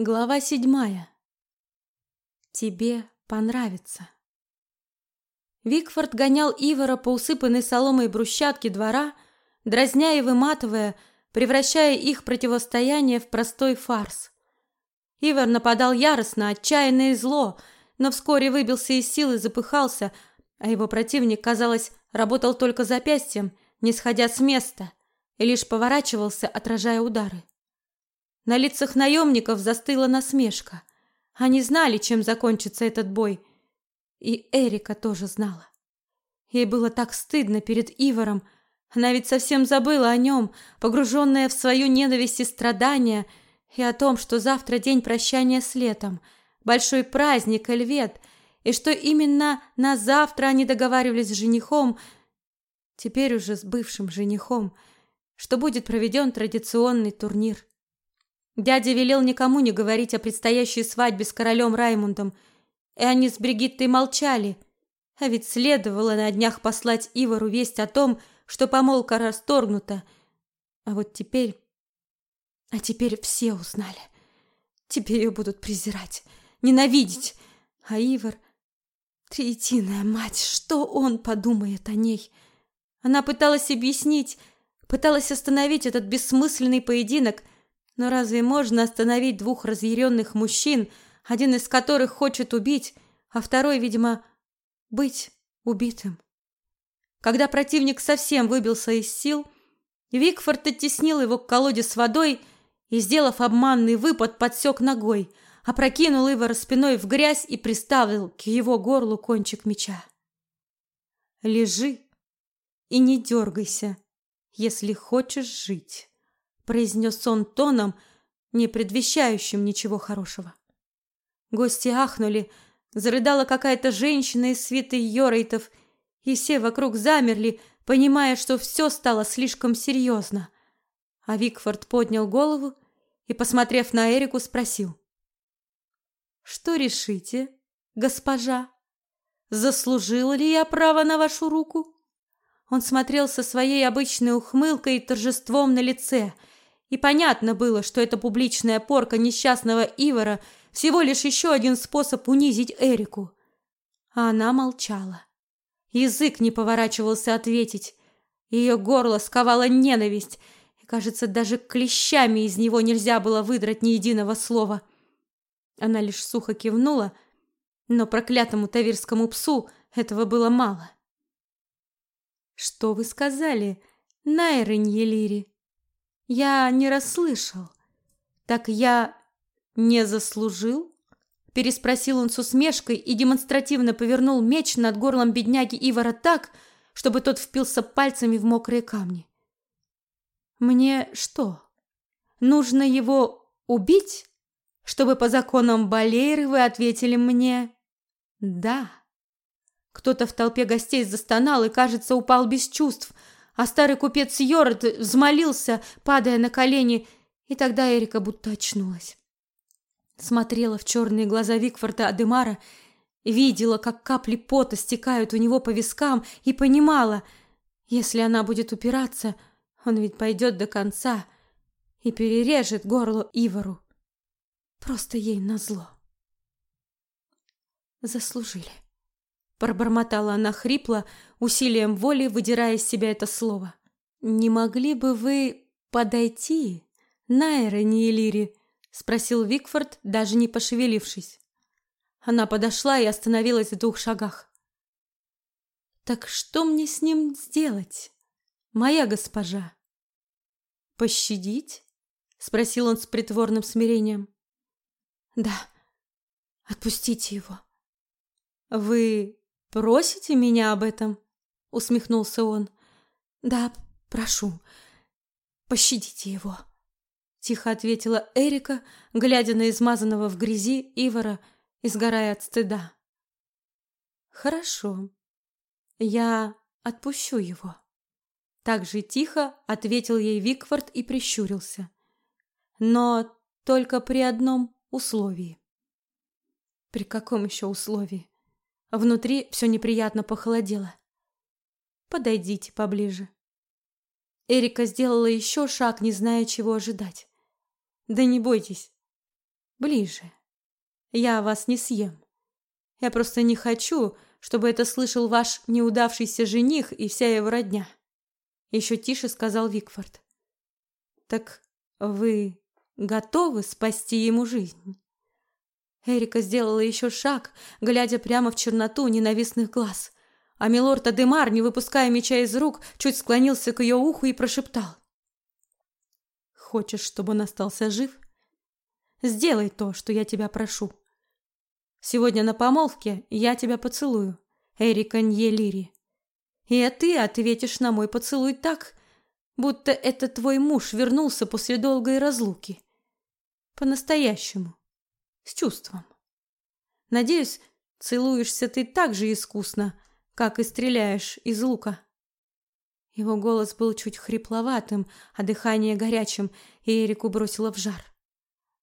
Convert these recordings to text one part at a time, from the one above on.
Глава седьмая. Тебе понравится. Викфорд гонял Ивара по усыпанной соломой брусчатке двора, дразня и выматывая, превращая их противостояние в простой фарс. Ивар нападал яростно, отчаянно и зло, но вскоре выбился из сил и запыхался, а его противник, казалось, работал только запястьем, не сходя с места, и лишь поворачивался, отражая удары. На лицах наемников застыла насмешка. Они знали, чем закончится этот бой. И Эрика тоже знала. Ей было так стыдно перед Ивором. Она ведь совсем забыла о нем, погруженная в свою ненависть и страдания, и о том, что завтра день прощания с летом, большой праздник Эльвет, и что именно на завтра они договаривались с женихом, теперь уже с бывшим женихом, что будет проведен традиционный турнир. Дядя велел никому не говорить о предстоящей свадьбе с королем Раймундом, и они с Бригиттой молчали. А ведь следовало на днях послать Ивару весть о том, что помолвка расторгнута. А вот теперь... А теперь все узнали. Теперь ее будут презирать, ненавидеть. А Ивар... Триетиная мать, что он подумает о ней? Она пыталась объяснить, пыталась остановить этот бессмысленный поединок — но разве можно остановить двух разъяренных мужчин, один из которых хочет убить, а второй, видимо, быть убитым? Когда противник совсем выбился из сил, Викфорд оттеснил его к колоде с водой и, сделав обманный выпад, подсек ногой, опрокинул Ивара спиной в грязь и приставил к его горлу кончик меча. «Лежи и не дергайся, если хочешь жить» произнес он тоном, не предвещающим ничего хорошего. Гости ахнули, зарыдала какая-то женщина из свиты Йорейтов, и все вокруг замерли, понимая, что все стало слишком серьезно. А Викфорд поднял голову и, посмотрев на Эрику, спросил: "Что решите, госпожа? Заслужила ли я право на вашу руку?" Он смотрел со своей обычной ухмылкой и торжеством на лице, и понятно было, что эта публичная порка несчастного Ивара всего лишь еще один способ унизить Эрику. А она молчала. Язык не поворачивался ответить. Ее горло сковала ненависть, и, кажется, даже клещами из него нельзя было выдрать ни единого слова. Она лишь сухо кивнула, но проклятому тавирскому псу этого было мало. «Что вы сказали, Найрень Елири?» Я не расслышал. Так я не заслужил? Переспросил он с усмешкой и демонстративно повернул меч над горлом бедняги Ивара так, чтобы тот впился пальцами в мокрые камни. Мне что? Нужно его убить, чтобы по законам Балейры вы ответили мне «да». Кто-то в толпе гостей застонал и, кажется, упал без чувств – а старый купец Йорд взмолился, падая на колени, и тогда Эрика будто очнулась. Смотрела в черные глаза Викфорда Адемара, видела, как капли пота стекают у него по вискам, и понимала, если она будет упираться, он ведь пойдет до конца и перережет горло Ивару. Просто ей назло. Заслужили. Пробормотала она хрипло, усилием воли выдирая из себя это слово. «Не могли бы вы подойти, Найра Ниелири?» — спросил Викфорд, даже не пошевелившись. Она подошла и остановилась в двух шагах. «Так что мне с ним сделать, моя госпожа?» «Пощадить?» — спросил он с притворным смирением. «Да, отпустите его». «Вы Просите меня об этом? усмехнулся он. Да, прошу. Пощадите его, тихо ответила Эрика, глядя на измазанного в грязи Ивара и сгорая от стыда. Хорошо. Я отпущу его. Так же тихо ответил ей Викфорд и прищурился. Но только при одном условии. При каком еще условии? Внутри все неприятно похолодело. Подойдите поближе. Эрика сделала еще шаг, не зная, чего ожидать. Да не бойтесь. Ближе. Я вас не съем. Я просто не хочу, чтобы это слышал ваш неудавшийся жених и вся его родня. Еще тише сказал Викфорд. Так вы готовы спасти ему жизнь? Эрика сделала еще шаг, глядя прямо в черноту ненавистных глаз. А милорд Адемар, не выпуская меча из рук, чуть склонился к ее уху и прошептал. «Хочешь, чтобы он остался жив? Сделай то, что я тебя прошу. Сегодня на помолвке я тебя поцелую, Эрика Ньелири. И ты ответишь на мой поцелуй так, будто это твой муж вернулся после долгой разлуки. По-настоящему, с чувством. Надеюсь, целуешься ты так же искусно, как и стреляешь из лука. Его голос был чуть хрипловатым, а дыхание горячим, и Эрику бросило в жар.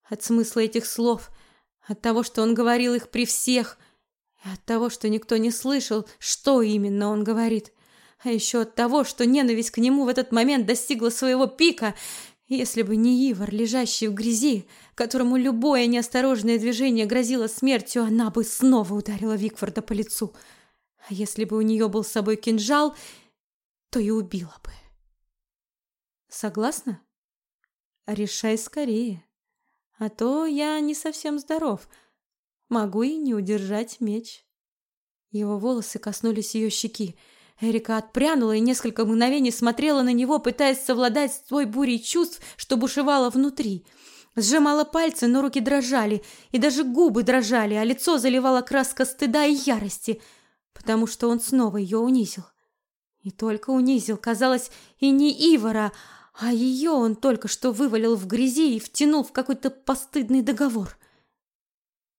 От смысла этих слов, от того, что он говорил их при всех, и от того, что никто не слышал, что именно он говорит, а еще от того, что ненависть к нему в этот момент достигла своего пика, если бы не Ивар, лежащий в грязи, которому любое неосторожное движение грозило смертью, она бы снова ударила Викфорда по лицу — а если бы у нее был с собой кинжал, то и убила бы. Согласна? Решай скорее. А то я не совсем здоров. Могу и не удержать меч. Его волосы коснулись ее щеки. Эрика отпрянула и несколько мгновений смотрела на него, пытаясь совладать с той бурей чувств, что бушевало внутри. Сжимала пальцы, но руки дрожали, и даже губы дрожали, а лицо заливала краска стыда и ярости – потому что он снова ее унизил. Не только унизил, казалось, и не Ивара, а ее он только что вывалил в грязи и втянул в какой-то постыдный договор.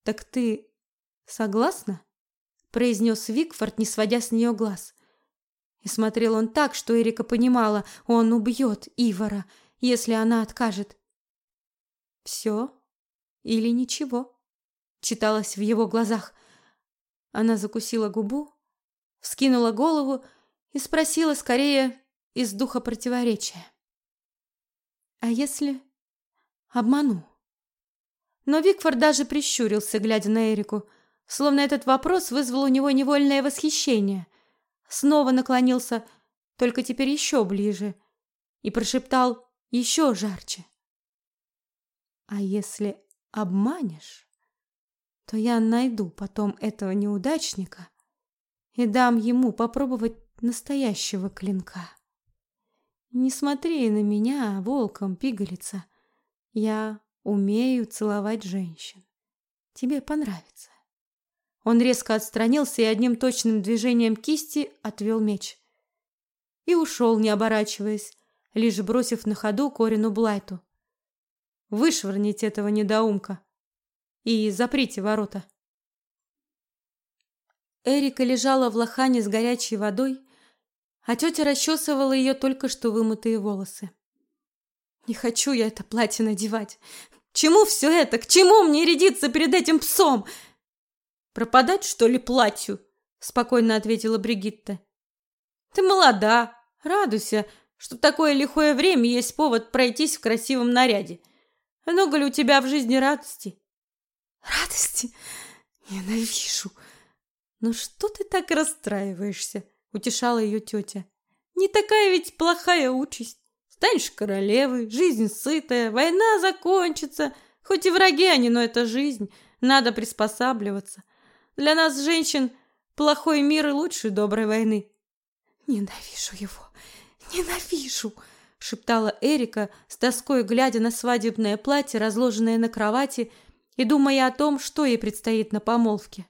«Так ты согласна?» – произнес Викфорд, не сводя с нее глаз. И смотрел он так, что Эрика понимала, он убьет Ивара, если она откажет. «Все или ничего?» – читалось в его глазах. Она закусила губу, вскинула голову и спросила скорее из духа противоречия. «А если обману?» Но Викфорд даже прищурился, глядя на Эрику, словно этот вопрос вызвал у него невольное восхищение. Снова наклонился, только теперь еще ближе, и прошептал еще жарче. «А если обманешь?» то я найду потом этого неудачника и дам ему попробовать настоящего клинка. Не смотри на меня, волком пигалица. Я умею целовать женщин. Тебе понравится. Он резко отстранился и одним точным движением кисти отвел меч. И ушел, не оборачиваясь, лишь бросив на ходу Корину Блайту. Вышвырните этого недоумка и заприте ворота. Эрика лежала в лохане с горячей водой, а тетя расчесывала ее только что вымытые волосы. Не хочу я это платье надевать. К чему все это? К чему мне рядиться перед этим псом? Пропадать, что ли, платью? Спокойно ответила Бригитта. Ты молода, радуйся, что в такое лихое время есть повод пройтись в красивом наряде. Много ли у тебя в жизни радости? Радости? Ненавижу. Ну что ты так расстраиваешься? Утешала ее тетя. Не такая ведь плохая участь. Станешь королевой, жизнь сытая, война закончится. Хоть и враги они, но это жизнь. Надо приспосабливаться. Для нас, женщин, плохой мир и лучше доброй войны. Ненавижу его, ненавижу, шептала Эрика, с тоской глядя на свадебное платье, разложенное на кровати, и думая о том, что ей предстоит на помолвке.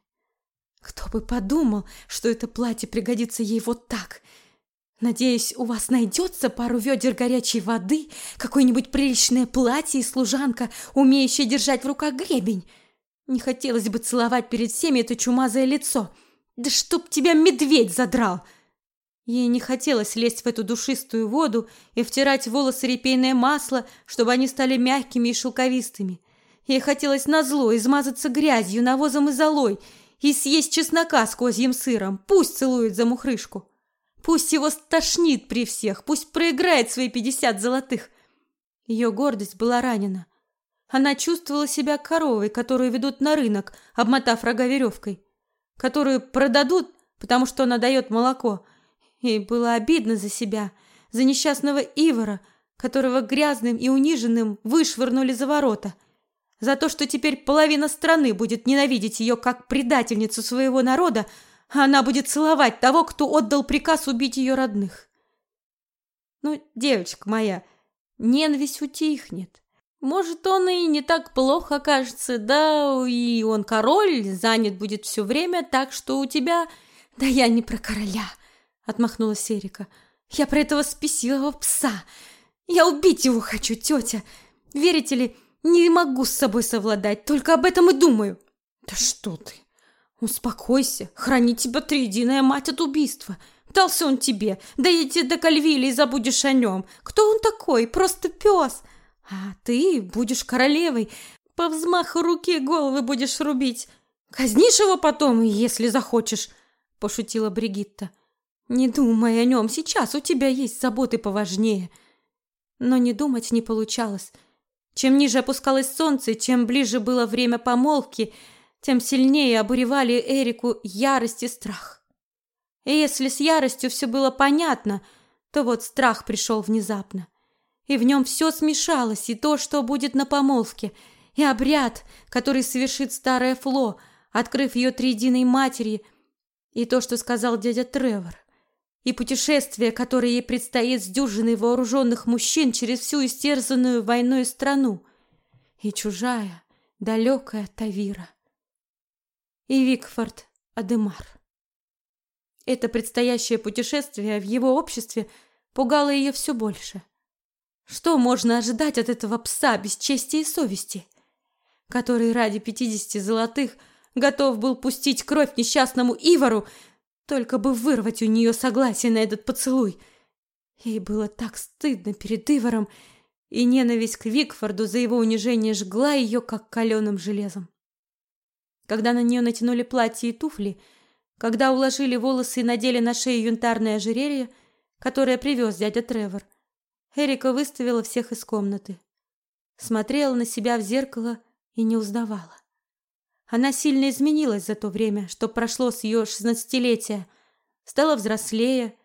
Кто бы подумал, что это платье пригодится ей вот так. Надеюсь, у вас найдется пару ведер горячей воды, какое-нибудь приличное платье и служанка, умеющая держать в руках гребень. Не хотелось бы целовать перед всеми это чумазое лицо. Да чтоб тебя медведь задрал! Ей не хотелось лезть в эту душистую воду и втирать в волосы репейное масло, чтобы они стали мягкими и шелковистыми. Ей хотелось назло измазаться грязью, навозом и золой и съесть чеснока с козьим сыром. Пусть целует за мухрышку. Пусть его стошнит при всех, пусть проиграет свои пятьдесят золотых. Ее гордость была ранена. Она чувствовала себя коровой, которую ведут на рынок, обмотав рога веревкой, которую продадут, потому что она дает молоко. И было обидно за себя, за несчастного Ивара, которого грязным и униженным вышвырнули за ворота, за то, что теперь половина страны будет ненавидеть ее как предательницу своего народа, а она будет целовать того, кто отдал приказ убить ее родных. Ну, девочка моя, ненависть утихнет. Может, он и не так плохо окажется, да и он король, занят будет все время, так что у тебя... Да я не про короля, отмахнулась Эрика. Я про этого спесивого пса. Я убить его хочу, тетя. Верите ли, не могу с собой совладать, только об этом и думаю. Да что ты? Успокойся, храни тебя триединая мать от убийства. Дался он тебе, да иди до Кальвили и забудешь о нем. Кто он такой? Просто пес. А ты будешь королевой, по взмаху руки головы будешь рубить. Казнишь его потом, если захочешь, пошутила Бригитта. Не думай о нем, сейчас у тебя есть заботы поважнее. Но не думать не получалось. Чем ниже опускалось солнце, чем ближе было время помолвки, тем сильнее обуревали Эрику ярость и страх. И если с яростью все было понятно, то вот страх пришел внезапно и в нем все смешалось, и то, что будет на помолвке, и обряд, который совершит старая Фло, открыв ее триединой матери, и то, что сказал дядя Тревор, и путешествие, которое ей предстоит с дюжиной вооруженных мужчин через всю истерзанную войной страну, и чужая, далекая Тавира, и Викфорд Адемар. Это предстоящее путешествие в его обществе пугало ее все больше – что можно ожидать от этого пса без чести и совести, который ради пятидесяти золотых готов был пустить кровь несчастному Ивару, только бы вырвать у нее согласие на этот поцелуй? Ей было так стыдно перед Иваром, и ненависть к Викфорду за его унижение жгла ее, как каленым железом. Когда на нее натянули платье и туфли, когда уложили волосы и надели на шею янтарное ожерелье, которое привез дядя Тревор, Эрика выставила всех из комнаты. Смотрела на себя в зеркало и не узнавала. Она сильно изменилась за то время, что прошло с ее шестнадцатилетия. Стала взрослее,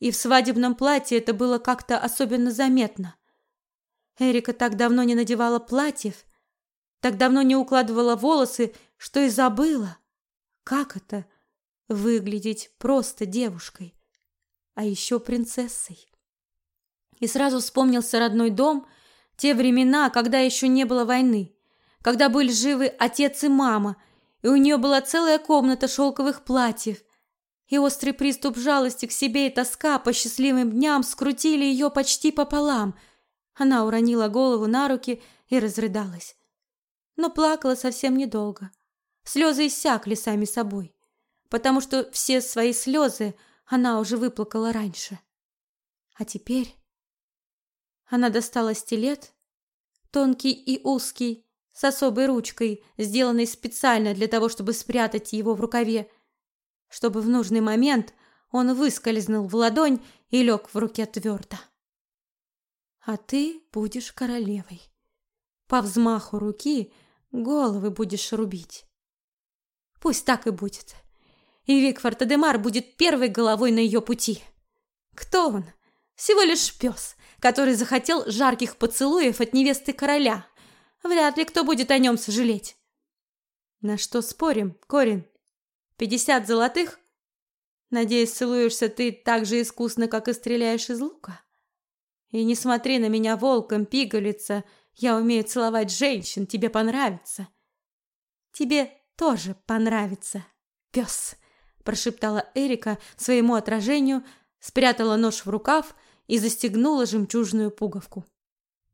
и в свадебном платье это было как-то особенно заметно. Эрика так давно не надевала платьев, так давно не укладывала волосы, что и забыла, как это выглядеть просто девушкой, а еще принцессой. И сразу вспомнился родной дом, те времена, когда еще не было войны, когда были живы отец и мама, и у нее была целая комната шелковых платьев. И острый приступ жалости к себе и тоска по счастливым дням скрутили ее почти пополам. Она уронила голову на руки и разрыдалась. Но плакала совсем недолго. Слезы иссякли сами собой, потому что все свои слезы она уже выплакала раньше. А теперь она достала стилет, тонкий и узкий, с особой ручкой, сделанной специально для того, чтобы спрятать его в рукаве, чтобы в нужный момент он выскользнул в ладонь и лег в руке твердо. А ты будешь королевой. По взмаху руки головы будешь рубить. Пусть так и будет. И Викфорд Адемар будет первой головой на ее пути. Кто он? Всего лишь пес, который захотел жарких поцелуев от невесты короля. Вряд ли кто будет о нем сожалеть. На что спорим, Корин? Пятьдесят золотых? Надеюсь, целуешься ты так же искусно, как и стреляешь из лука? И не смотри на меня волком, пигалица. Я умею целовать женщин, тебе понравится. Тебе тоже понравится, пес, прошептала Эрика своему отражению, спрятала нож в рукав и застегнула жемчужную пуговку.